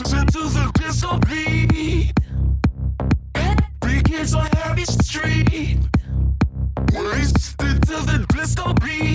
Subscriptions of disobedience. Every kid's on every street. Wasted till the disco beat.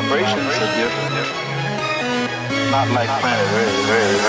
Vibrations are different. Not like planet Earth.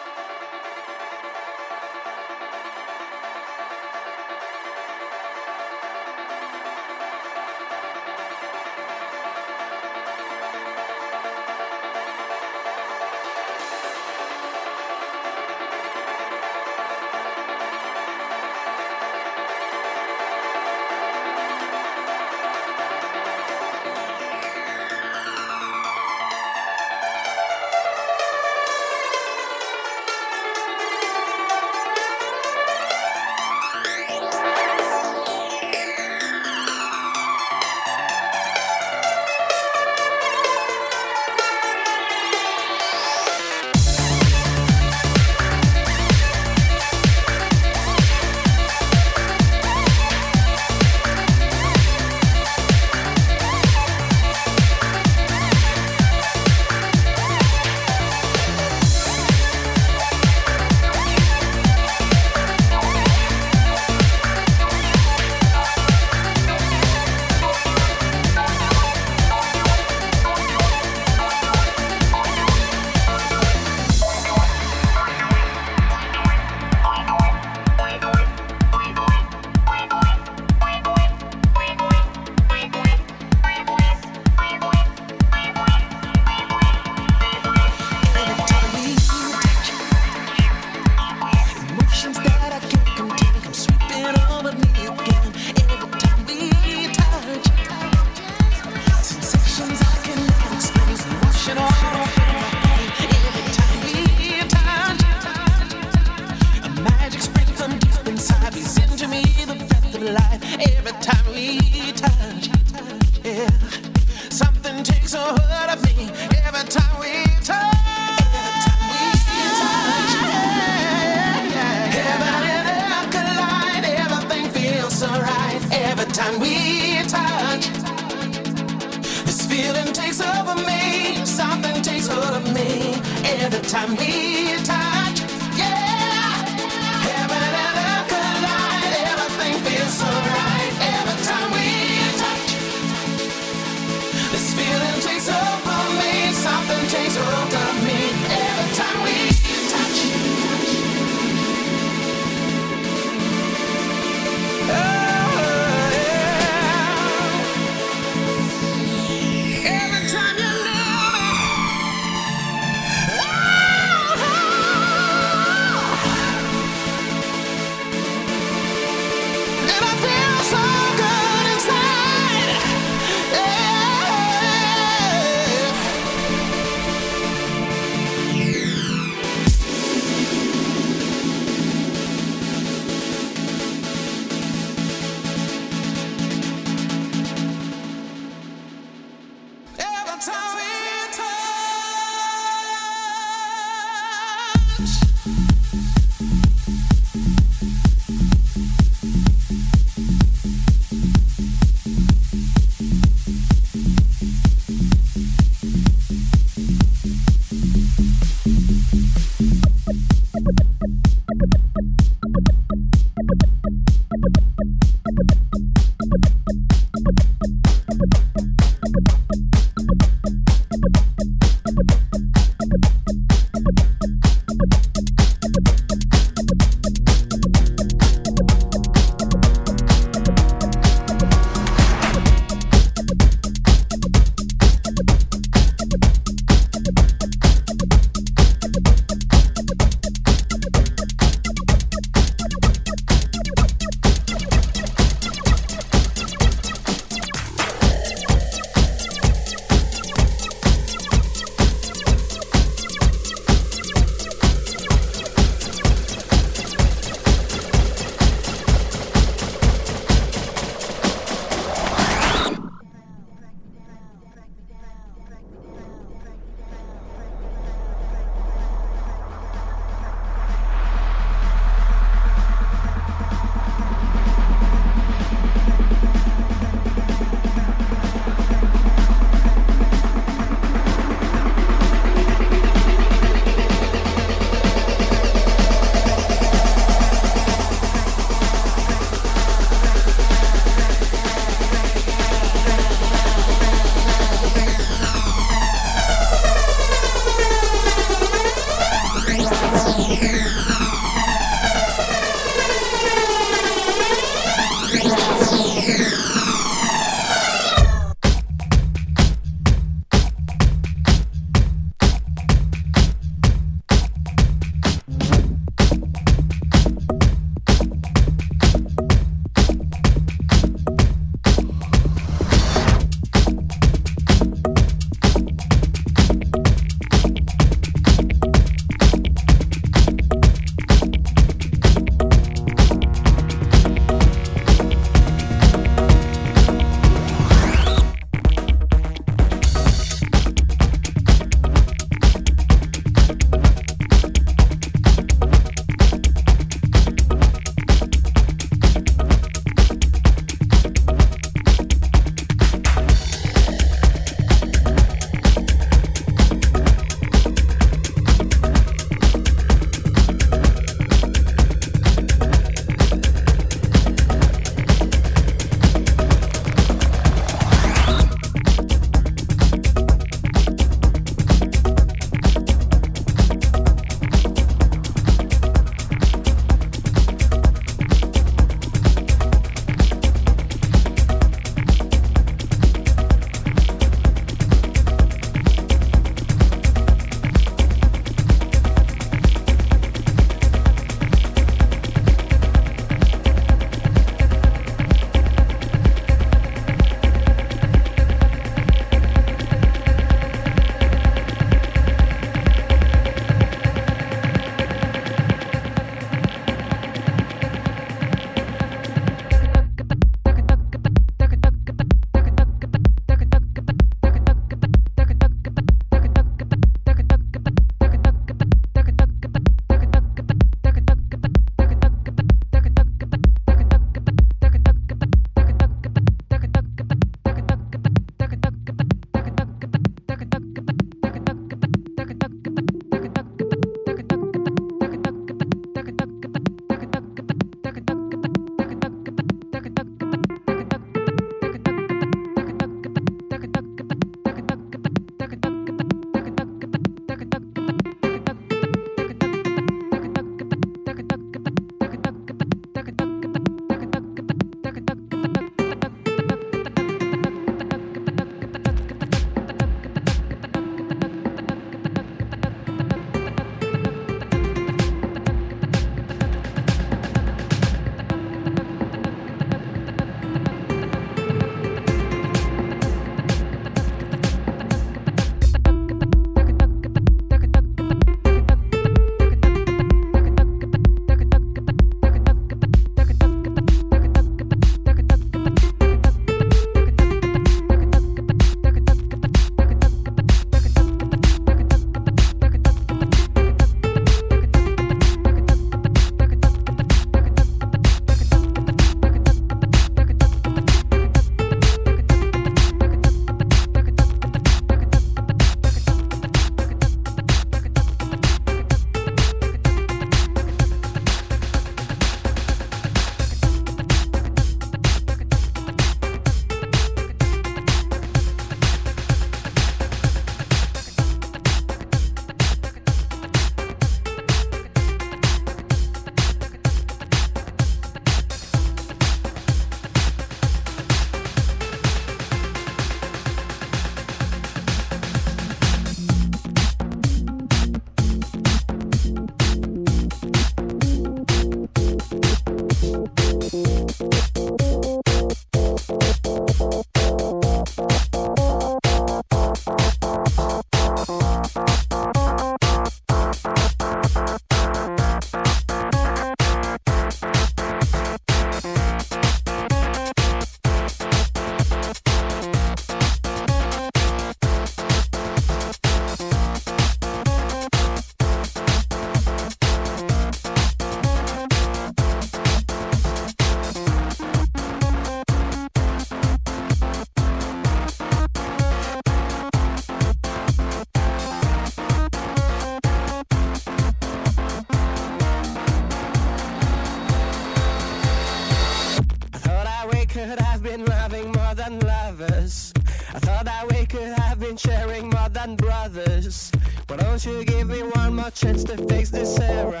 that we could have been sharing more than brothers. Why don't you give me one more chance to fix this error?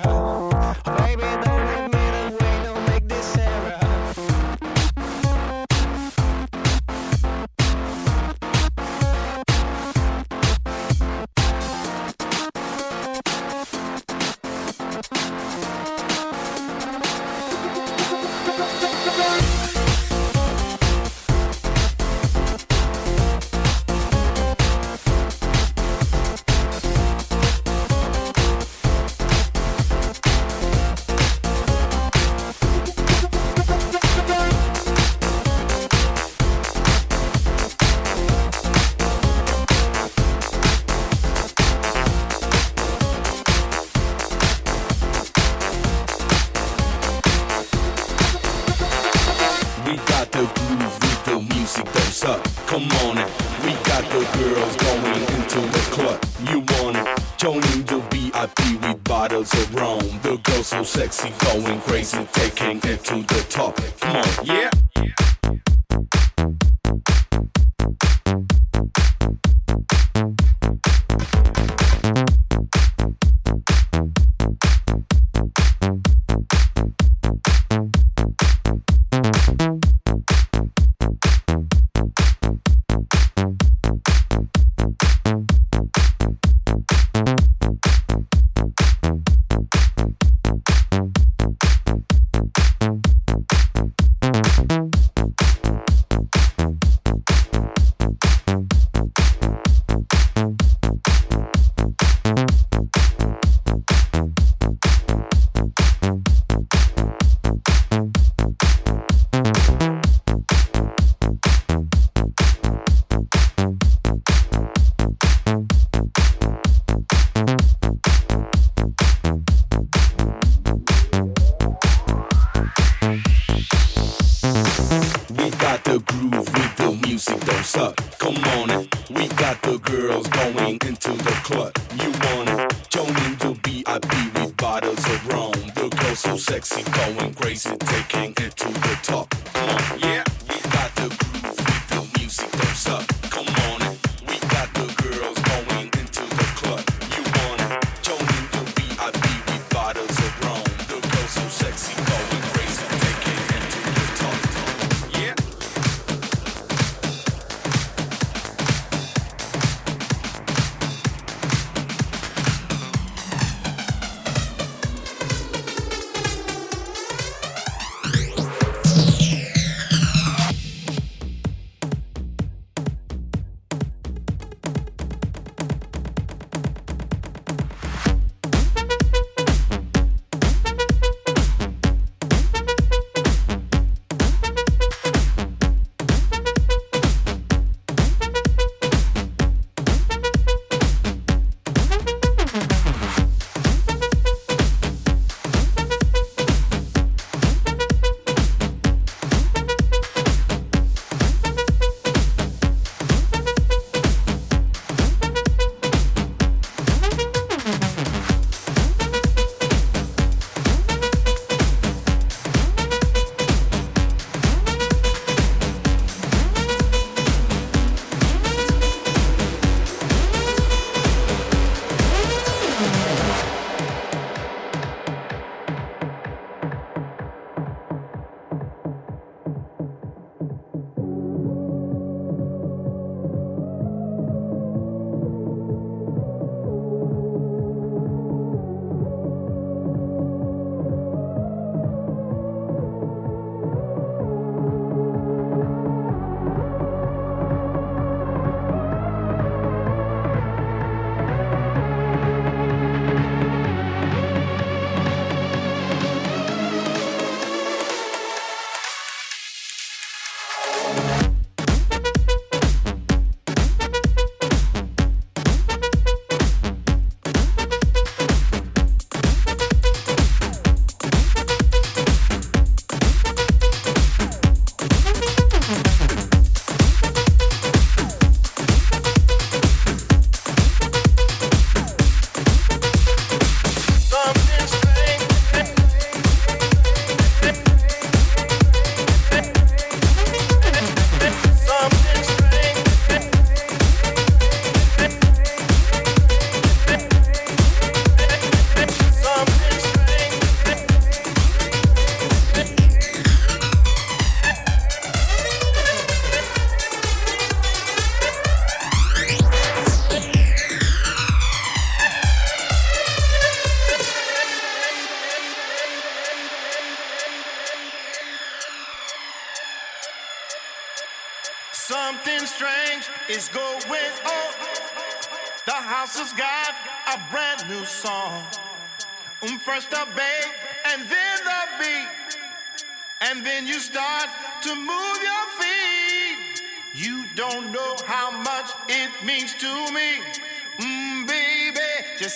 Baby, don't me. Music don't suck. Come on it. We got the girls going into the club. You want it? Joining the VIP with bottles of rum. The girls so sexy, going crazy, taking it to the top. Come on, yeah.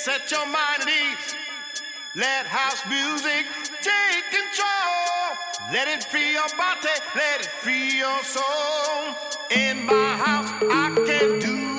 set your mind at ease. Let house music take control. Let it free your body, let it free your soul. In my house, I can do